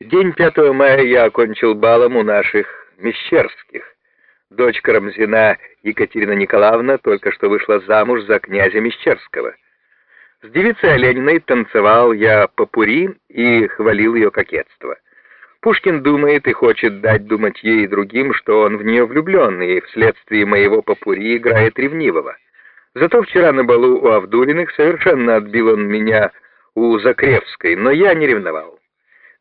День 5 мая я окончил балом у наших Мещерских. Дочь Карамзина Екатерина Николаевна только что вышла замуж за князя Мещерского. С девицей Олениной танцевал я по пури и хвалил ее кокетство. Пушкин думает и хочет дать думать ей и другим, что он в нее влюблен, и вследствие моего попури играет ревнивого. Зато вчера на балу у Авдулиных совершенно отбил он меня у Закревской, но я не ревновал.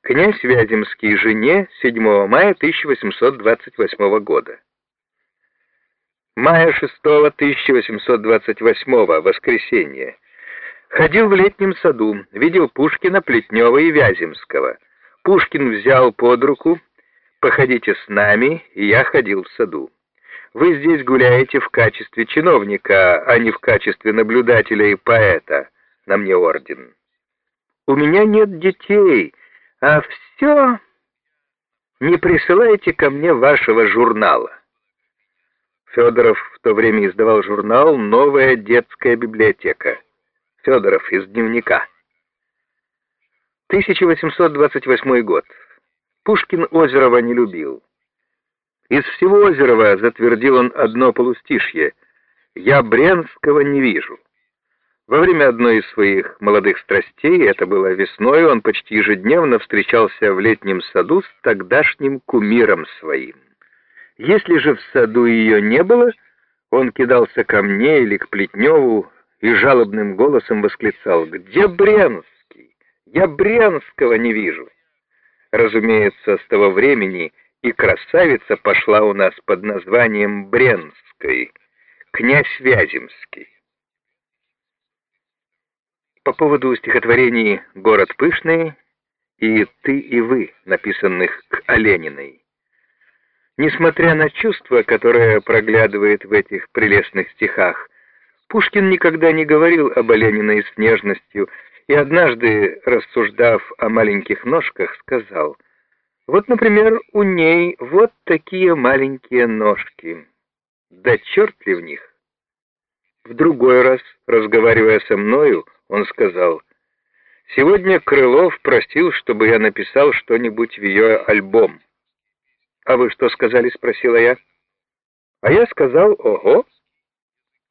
Князь Вяземский жене 7 мая 1828 года. Мая 6 1828 воскресенье. Ходил в летнем саду, видел Пушкина, Плетнева и Вяземского. Пушкин взял под руку «Походите с нами», и я ходил в саду. Вы здесь гуляете в качестве чиновника, а не в качестве наблюдателя и поэта. На мне орден. У меня нет детей, а все... Не присылайте ко мне вашего журнала. Федоров в то время издавал журнал «Новая детская библиотека». Федоров из дневника. 1828 год. Пушкин Озерова не любил. Из всего Озерова затвердил он одно полустишье «Я Брянского не вижу». Во время одной из своих молодых страстей, это было весной, он почти ежедневно встречался в летнем саду с тогдашним кумиром своим. Если же в саду ее не было, он кидался ко мне или к Плетневу и жалобным голосом восклицал «Где Брянский? Я Брянского не вижу!» Разумеется, с того времени и красавица пошла у нас под названием Брянской, князь Вяземский. По поводу стихотворений «Город пышный» и «Ты и вы», написанных к Олениной. Несмотря на чувство, которое проглядывает в этих прелестных стихах, Пушкин никогда не говорил об Олениной с нежностью и однажды, рассуждав о маленьких ножках, сказал, «Вот, например, у ней вот такие маленькие ножки. Да черт ли в них!» В другой раз, разговаривая со мною, он сказал, «Сегодня Крылов просил, чтобы я написал что-нибудь в ее альбом». «А вы что сказали?» — спросила я. «А я сказал, ого».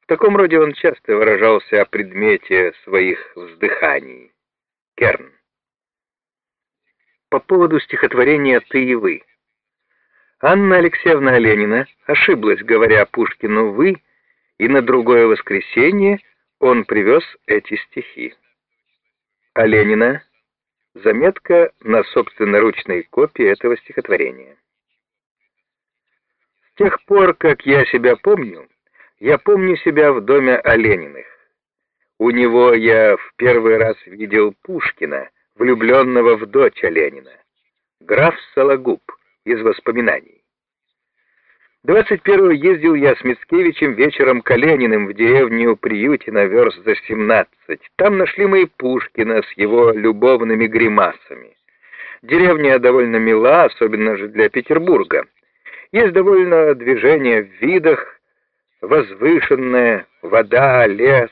В таком роде он часто выражался о предмете своих вздыханий. Керн. По поводу стихотворения «Ты и вы». Анна Алексеевна Ленина ошиблась, говоря Пушкину «вы», и на другое воскресенье он привез эти стихи. А Ленина — заметка на собственноручной копии этого стихотворения. С тех пор, как я себя помню, я помню себя в доме Олениных. У него я в первый раз видел Пушкина, влюбленного в дочь Оленина, граф Сологуб из воспоминаний. 21-го ездил я с Мицкевичем вечером к в деревню Приютино верст за 17. Там нашли мы Пушкина с его любовными гримасами. Деревня довольно мила, особенно же для Петербурга. Есть довольно движение в видах, возвышенная, вода, лес.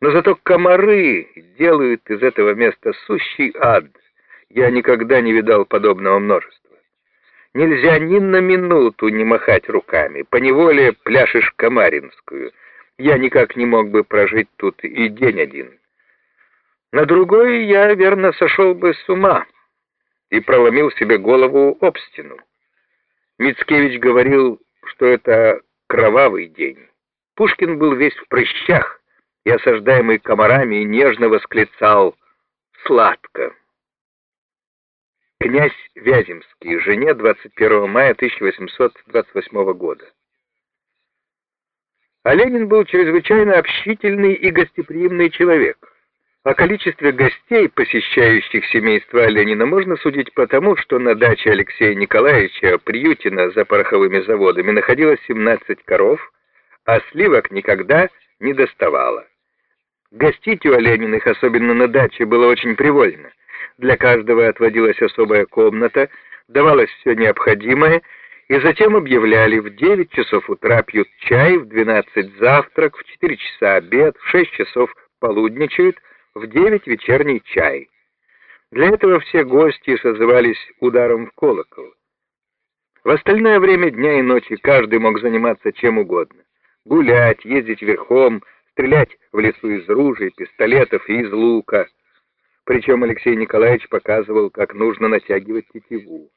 Но зато комары делают из этого места сущий ад. Я никогда не видал подобного множества. Нельзя ни на минуту не махать руками, поневоле пляшешь комаринскую. Я никак не мог бы прожить тут и день один. На другой я, верно, сошел бы с ума и проломил себе голову об стену. Мицкевич говорил, что это кровавый день. Пушкин был весь в прыщах и, осаждаемый комарами, нежно восклицал «Сладко». Князь Вяземский, жене 21 мая 1828 года. А Ленин был чрезвычайно общительный и гостеприимный человек. О количестве гостей, посещающих семейство Ленина, можно судить потому, что на даче Алексея Николаевича Приютина за пороховыми заводами находилось 17 коров, а сливок никогда не доставало. Гостить у Олениных, особенно на даче, было очень привольно. Для каждого отводилась особая комната, давалось все необходимое, и затем объявляли в 9 часов утра пьют чай, в 12 завтрак, в 4 часа обед, в 6 часов полудничают, в 9 вечерний чай. Для этого все гости созывались ударом в колокол. В остальное время дня и ночи каждый мог заниматься чем угодно. Гулять, ездить верхом, стрелять в лесу из ружей, пистолетов и из лука. Причем Алексей Николаевич показывал, как нужно натягивать тетиву.